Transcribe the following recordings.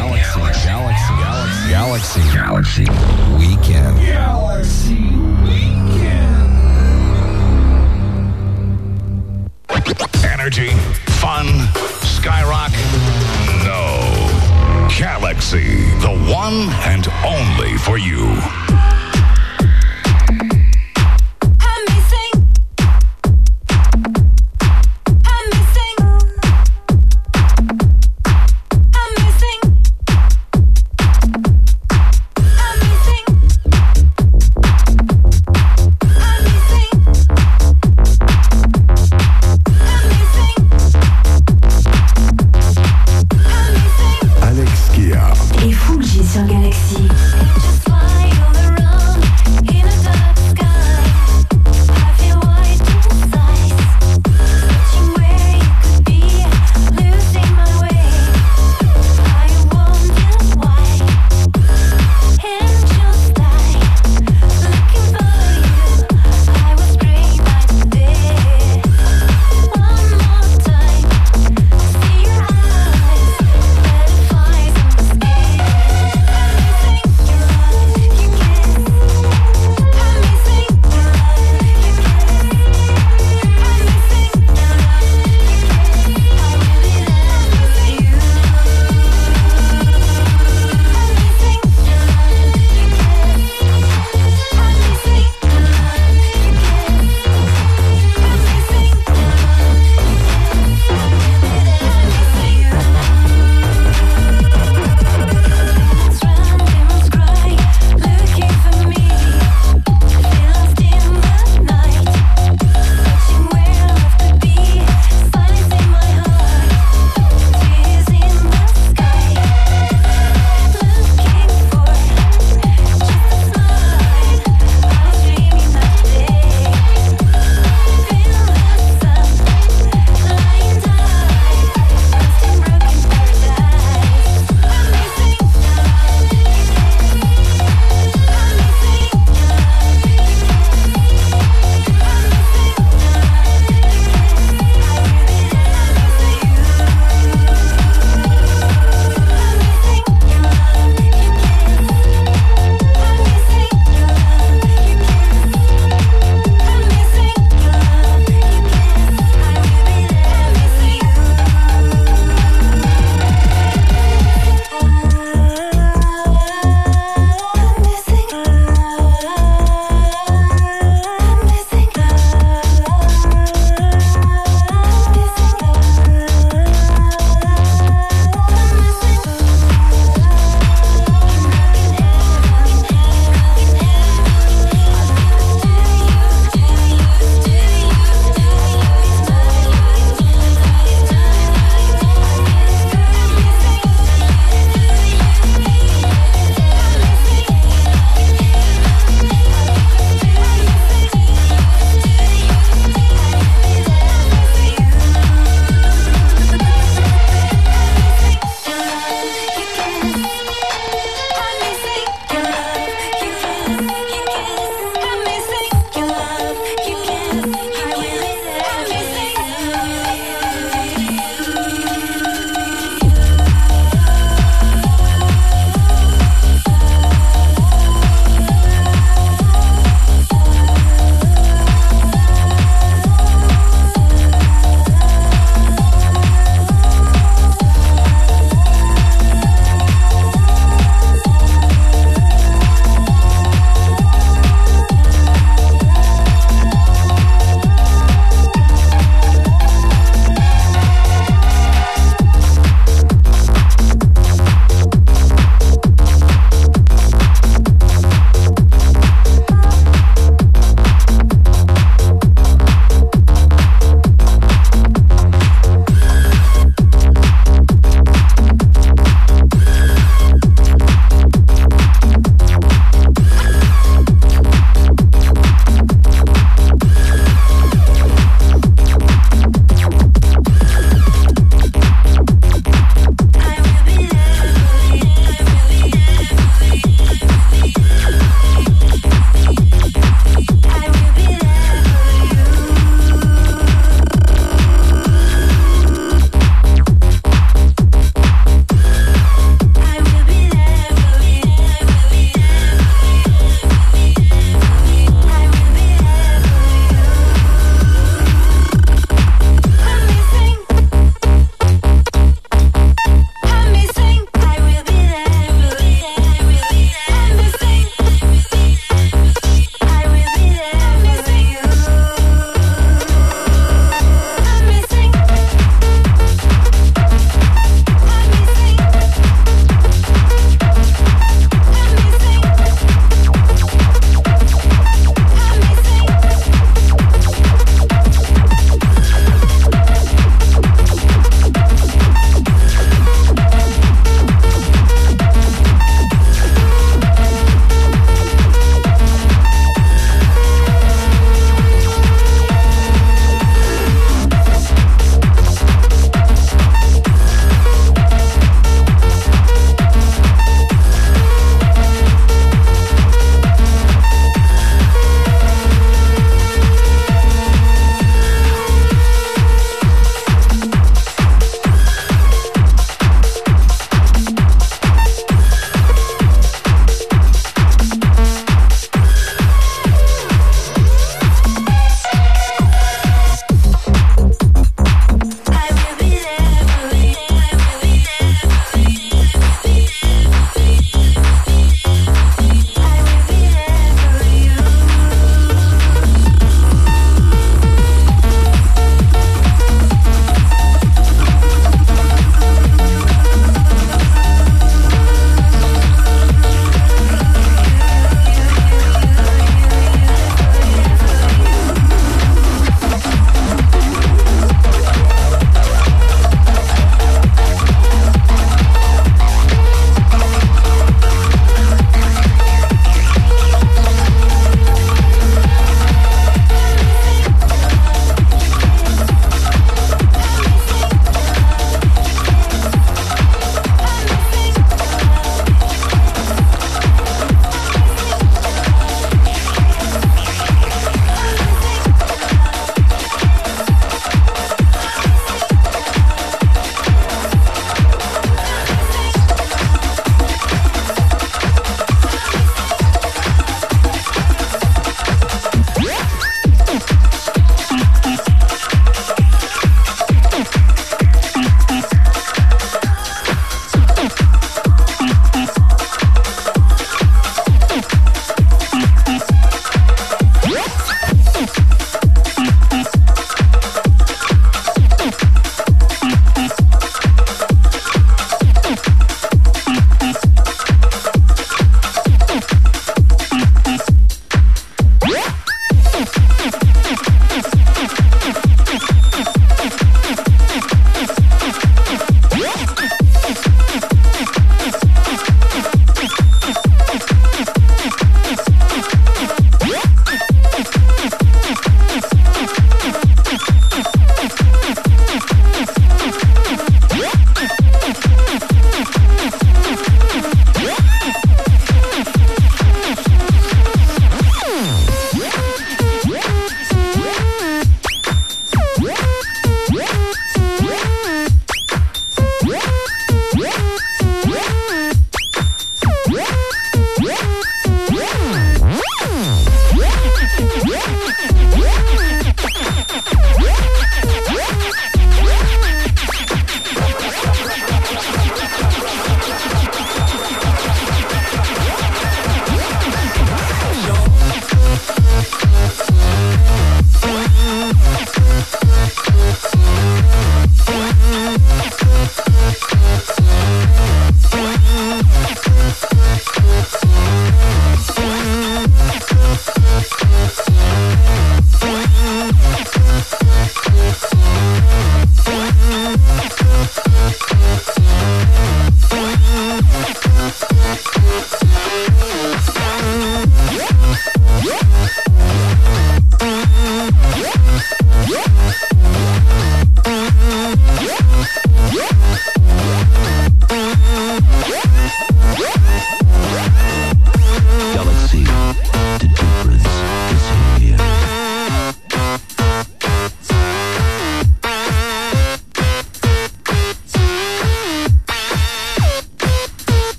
Galaxy, Galaxy, Galaxy, Galaxy, Galaxy Weekend. Galaxy Weekend. Energy, fun, skyrock. No. Galaxy, the one and only for you.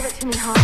Give it to me hard.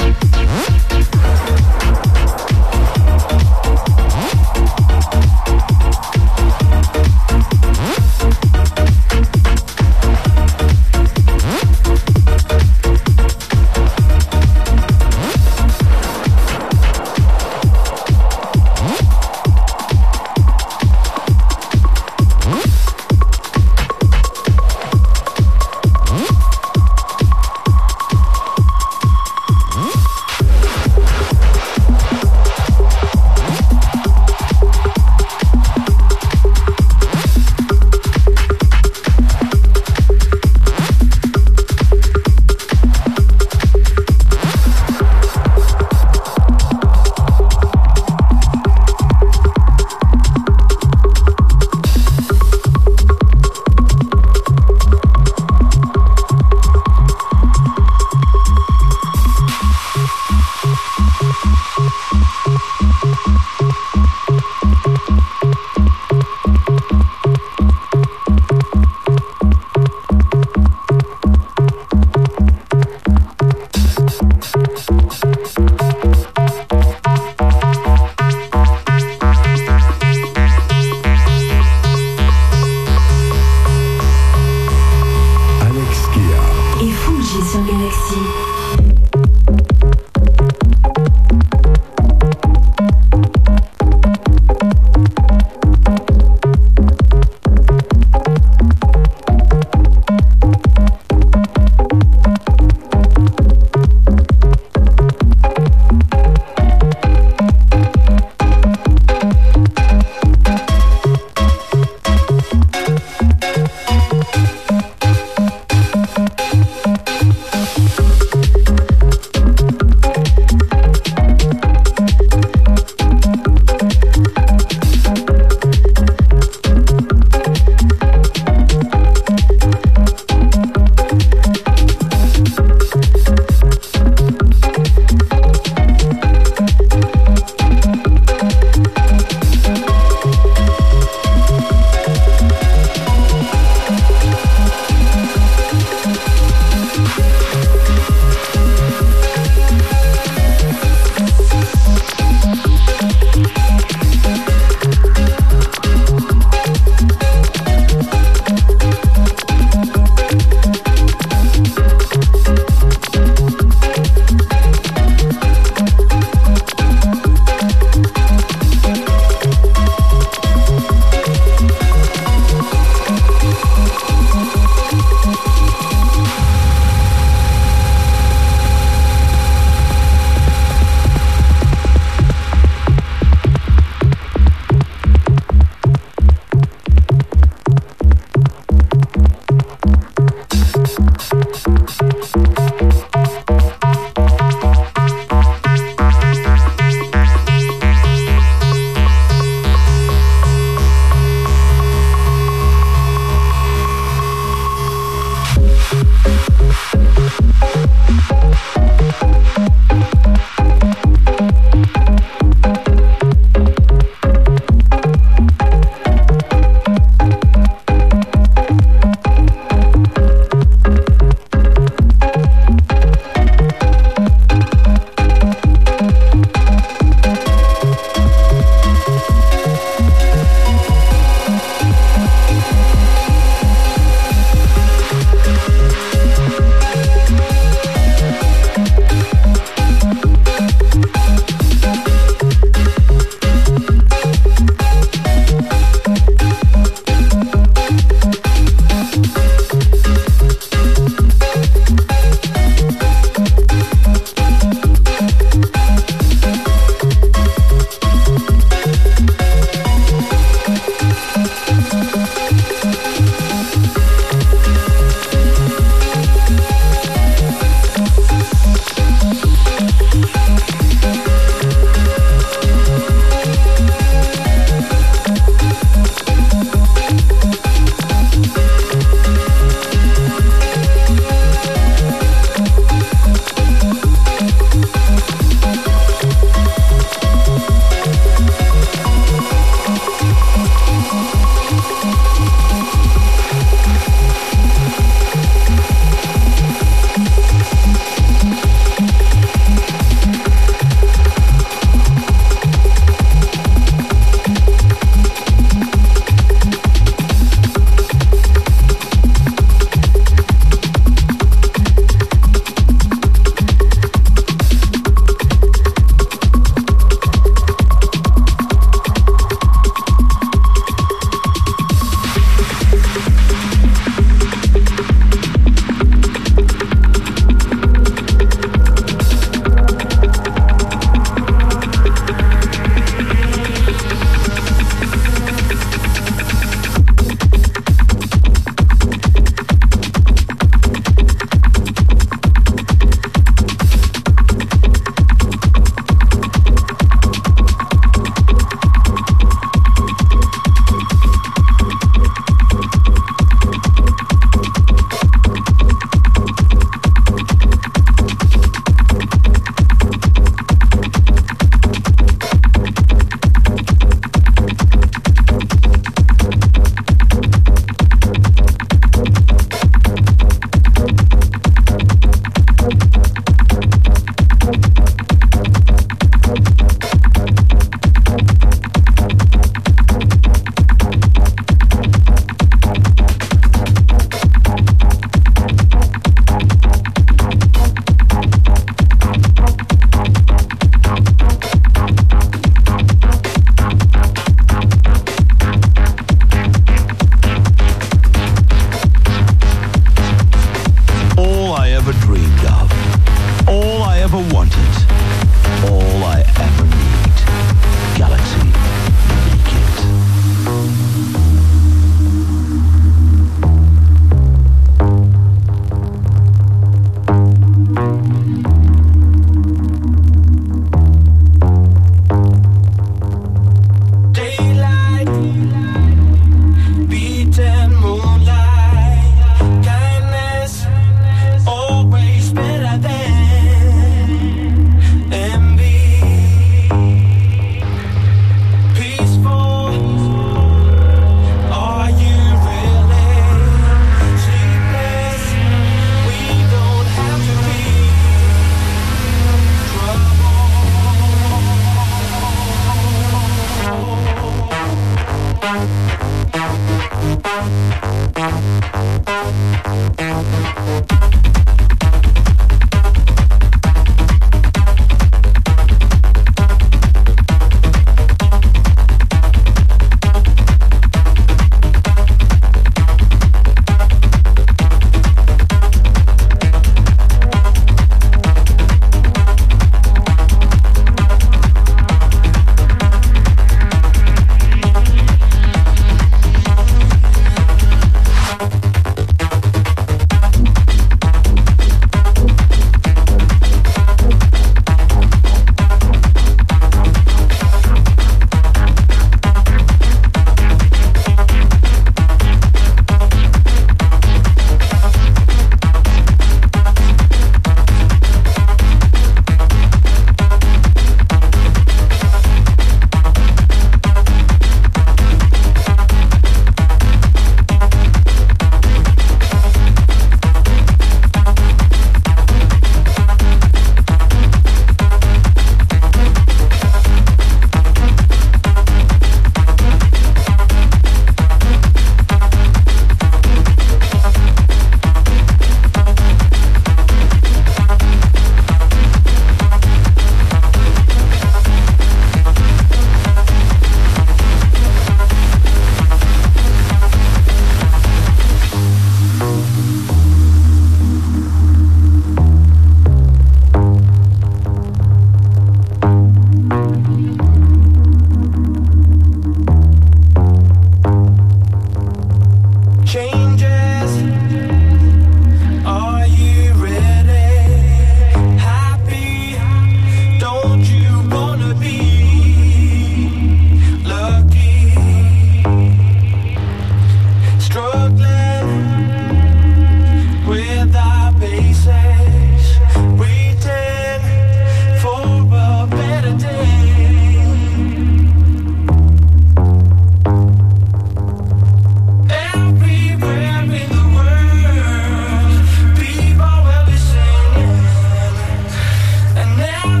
There'll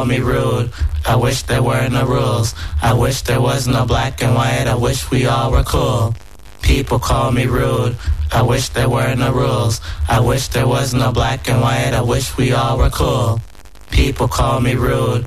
call me rude. I wish there were no rules. I wish there was no black and white. I wish we all were cool. People call me rude. I wish there were no rules. I wish there was no black and white. I wish we all were cool. People call me rude.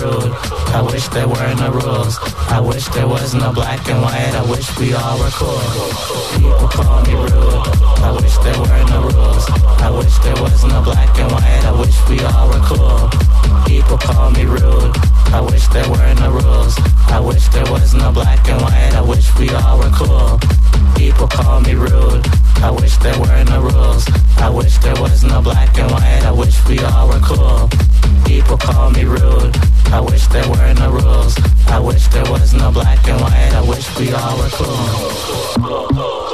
rude. I wish there were no rules. I wish there was no black and white. I wish we all were cool. People call me rude. I wish there were no rules. I wish there was no black and white. I wish we all were cool. People call me rude. I wish there were no rules. I wish there was no black and white. I wish we all were cool. People call me rude. I wish there were no rules. I wish there was no black and white. I wish we all were cool. People call me rude. I wish there were no rules. I wish there was no black and white. I wish we all were cool.